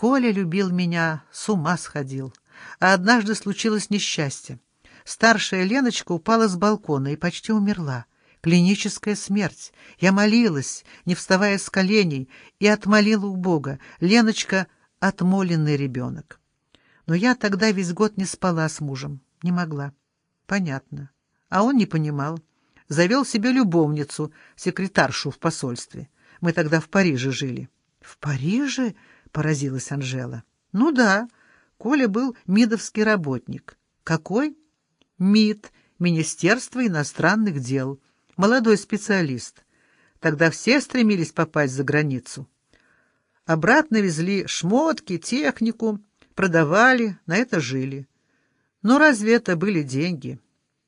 Коля любил меня, с ума сходил. А однажды случилось несчастье. Старшая Леночка упала с балкона и почти умерла. Клиническая смерть. Я молилась, не вставая с коленей, и отмолила у Бога. Леночка — отмоленный ребенок. Но я тогда весь год не спала с мужем. Не могла. Понятно. А он не понимал. Завел себе любовницу, секретаршу в посольстве. Мы тогда в Париже жили. — В Париже? — поразилась Анжела. — Ну да. Коля был мидовский работник. — Какой? — МИД, Министерство иностранных дел. Молодой специалист. Тогда все стремились попасть за границу. Обратно везли шмотки, технику, продавали, на это жили. Но разве это были деньги?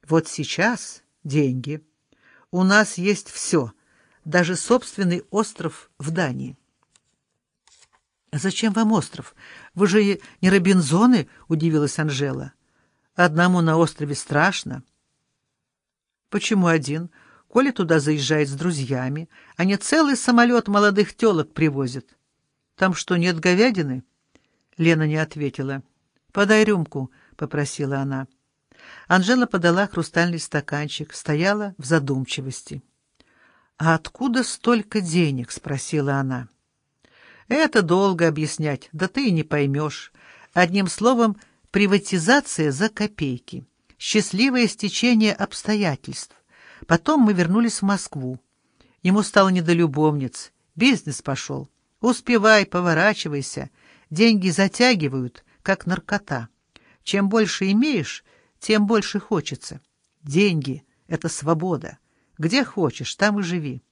Вот сейчас деньги. У нас есть все, даже собственный остров в Дании. «А зачем вам остров? Вы же не Робинзоны?» — удивилась Анжела. «Одному на острове страшно». «Почему один? Коля туда заезжает с друзьями. Они целый самолет молодых телок привозят. Там что, нет говядины?» Лена не ответила. «Подай рюмку», — попросила она. Анжела подала хрустальный стаканчик, стояла в задумчивости. «А откуда столько денег?» — спросила она. Это долго объяснять, да ты и не поймешь. Одним словом, приватизация за копейки. Счастливое стечение обстоятельств. Потом мы вернулись в Москву. Ему стало не. Бизнес пошел. Успевай, поворачивайся. Деньги затягивают, как наркота. Чем больше имеешь, тем больше хочется. Деньги — это свобода. Где хочешь, там и живи.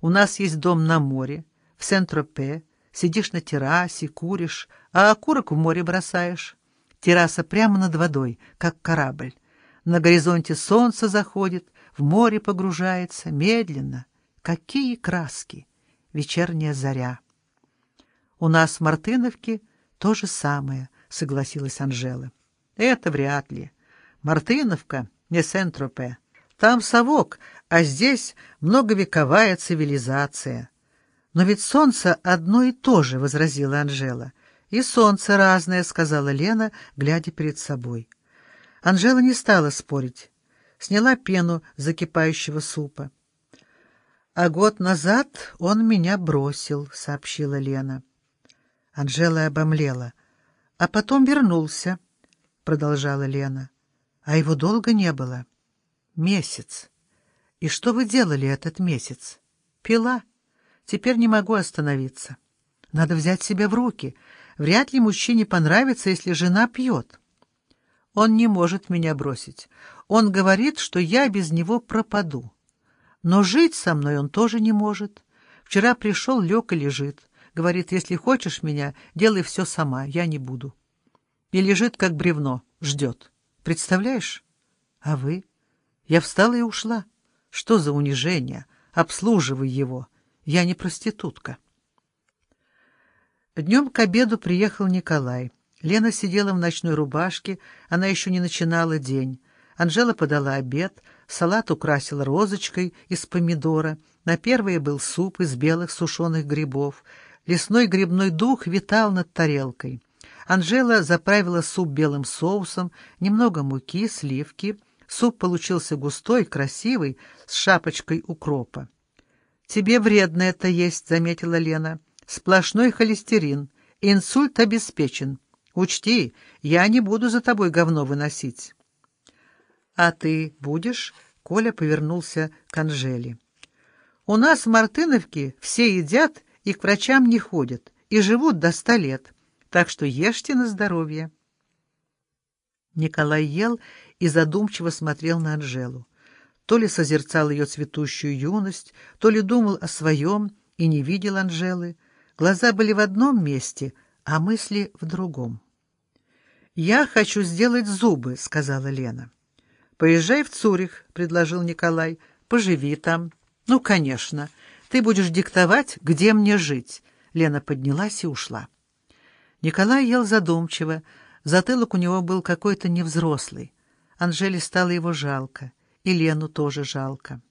У нас есть дом на море, в Сент-Тропе, Сидишь на террасе, куришь, а окурок в море бросаешь. Терраса прямо над водой, как корабль. На горизонте солнце заходит, в море погружается, медленно. Какие краски! Вечерняя заря. У нас в Мартыновке то же самое, согласилась Анжела. Это вряд ли. Мартыновка не Сент-Тропе. Там совок, а здесь многовековая цивилизация. «Но ведь солнце одно и то же», — возразила Анжела. «И солнце разное», — сказала Лена, глядя перед собой. Анжела не стала спорить. Сняла пену закипающего супа. «А год назад он меня бросил», — сообщила Лена. Анжела обомлела. «А потом вернулся», — продолжала Лена. «А его долго не было?» «Месяц. И что вы делали этот месяц?» «Пила». Теперь не могу остановиться. Надо взять себя в руки. Вряд ли мужчине понравится, если жена пьет. Он не может меня бросить. Он говорит, что я без него пропаду. Но жить со мной он тоже не может. Вчера пришел, лег и лежит. Говорит, если хочешь меня, делай все сама, я не буду. И лежит, как бревно, ждет. Представляешь? А вы? Я встала и ушла. Что за унижение? Обслуживай его. Я не проститутка. Днем к обеду приехал Николай. Лена сидела в ночной рубашке, она еще не начинала день. Анжела подала обед, салат украсил розочкой из помидора, на первое был суп из белых сушеных грибов. Лесной грибной дух витал над тарелкой. Анжела заправила суп белым соусом, немного муки, сливки. Суп получился густой, красивый, с шапочкой укропа. «Тебе вредно это есть», — заметила Лена. «Сплошной холестерин. Инсульт обеспечен. Учти, я не буду за тобой говно выносить». «А ты будешь?» — Коля повернулся к Анжеле. «У нас в Мартыновке все едят и к врачам не ходят, и живут до ста лет, так что ешьте на здоровье». Николай ел и задумчиво смотрел на Анжелу то ли созерцал ее цветущую юность, то ли думал о своем и не видел Анжелы. Глаза были в одном месте, а мысли в другом. «Я хочу сделать зубы», — сказала Лена. «Поезжай в Цюрих», — предложил Николай. «Поживи там». «Ну, конечно. Ты будешь диктовать, где мне жить». Лена поднялась и ушла. Николай ел задумчиво. Затылок у него был какой-то невзрослый. Анжеле стало его жалко. И Лену тоже жалко.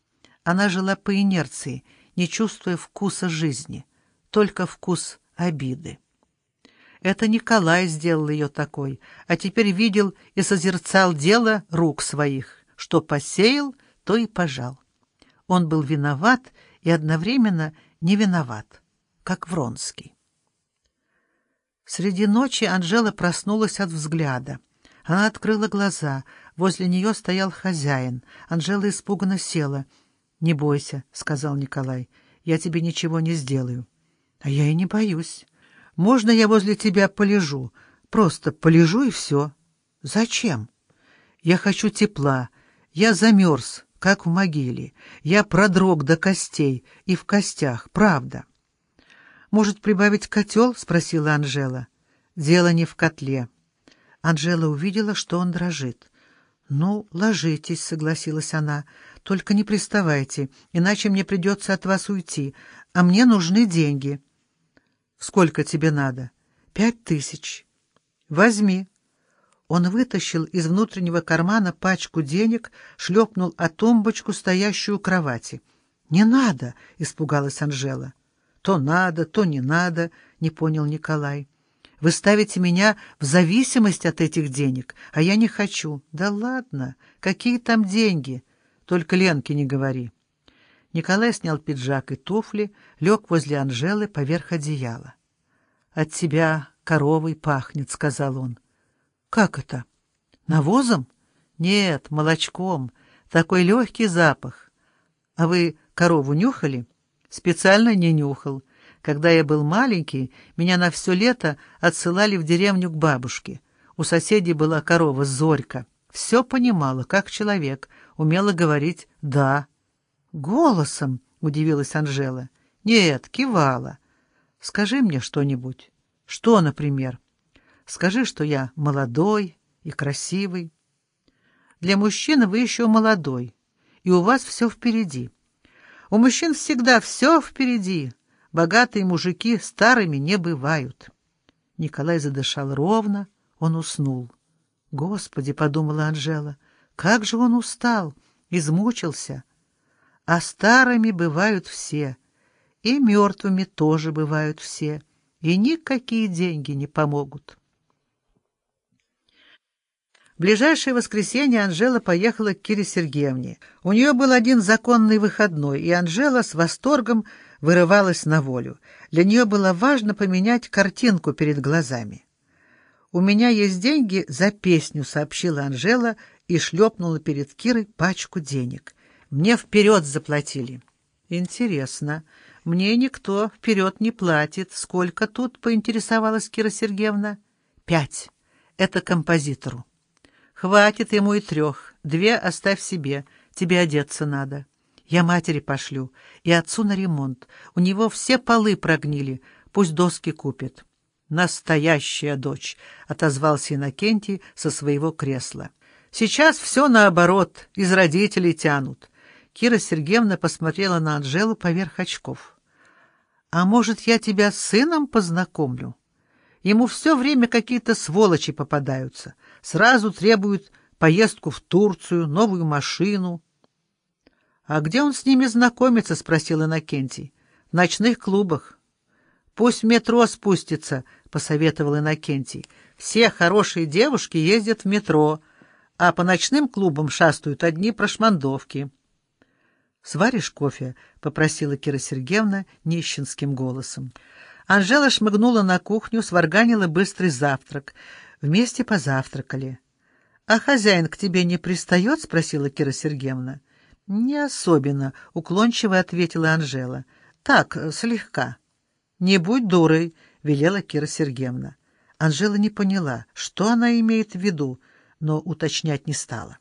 Она жила по инерции, не чувствуя вкуса жизни, только вкус обиды. Это Николай сделал ее такой, а теперь видел и созерцал дело рук своих. Что посеял, то и пожал. Он был виноват и одновременно не виноват, как Вронский. Среди ночи Анжела проснулась от взгляда. Она открыла глаза. Возле нее стоял хозяин. Анжела испуганно села. «Не бойся», — сказал Николай. «Я тебе ничего не сделаю». «А я и не боюсь. Можно я возле тебя полежу? Просто полежу и все». «Зачем?» «Я хочу тепла. Я замерз, как в могиле. Я продрог до костей и в костях, правда». «Может, прибавить котел?» — спросила Анжела. «Дело не в котле». Анжела увидела, что он дрожит. «Ну, ложитесь», — согласилась она. «Только не приставайте, иначе мне придется от вас уйти, а мне нужны деньги». «Сколько тебе надо?» «Пять тысяч». «Возьми». Он вытащил из внутреннего кармана пачку денег, шлепнул о тумбочку, стоящую у кровати. «Не надо!» — испугалась Анжела. То надо, то не надо, не понял Николай. Вы ставите меня в зависимость от этих денег, а я не хочу. Да ладно, какие там деньги? Только Ленке не говори. Николай снял пиджак и туфли, лег возле Анжелы поверх одеяла. «От тебя коровой пахнет», — сказал он. «Как это? Навозом?» «Нет, молочком. Такой легкий запах. А вы корову нюхали?» Специально не нюхал. Когда я был маленький, меня на все лето отсылали в деревню к бабушке. У соседей была корова Зорька. Все понимала, как человек, умела говорить «да». «Голосом?» — удивилась Анжела. «Нет, кивала. Скажи мне что-нибудь. Что, например? Скажи, что я молодой и красивый. Для мужчины вы еще молодой, и у вас все впереди. У мужчин всегда все впереди. Богатые мужики старыми не бывают. Николай задышал ровно, он уснул. «Господи!» — подумала Анжела, — «как же он устал, измучился!» А старыми бывают все, и мертвыми тоже бывают все, и никакие деньги не помогут. В ближайшее воскресенье Анжела поехала к Кире Сергеевне. У нее был один законный выходной, и Анжела с восторгом вырывалась на волю. Для нее было важно поменять картинку перед глазами. «У меня есть деньги за песню», — сообщила Анжела и шлепнула перед Кирой пачку денег. «Мне вперед заплатили». «Интересно. Мне никто вперед не платит. Сколько тут?» — поинтересовалась Кира Сергеевна. «Пять. Это композитору». Хватит ему и трех. Две оставь себе. Тебе одеться надо. Я матери пошлю. И отцу на ремонт. У него все полы прогнили. Пусть доски купит. «Настоящая дочь», — отозвался Иннокентий со своего кресла. «Сейчас все наоборот, из родителей тянут». Кира Сергеевна посмотрела на Анжелу поверх очков. «А может, я тебя с сыном познакомлю?» Ему все время какие-то сволочи попадаются. Сразу требуют поездку в Турцию, новую машину. — А где он с ними знакомится? — спросил Иннокентий. — В ночных клубах. — Пусть в метро спустится, — посоветовал Иннокентий. — Все хорошие девушки ездят в метро, а по ночным клубам шастают одни прошмандовки. — Сваришь кофе? — попросила Кира Сергеевна нищенским голосом. Анжела шмыгнула на кухню, сварганила быстрый завтрак. Вместе позавтракали. — А хозяин к тебе не пристает? — спросила Кира Сергеевна. — Не особенно, — уклончиво ответила Анжела. — Так, слегка. — Не будь дурой, — велела Кира Сергеевна. Анжела не поняла, что она имеет в виду, но уточнять не стала.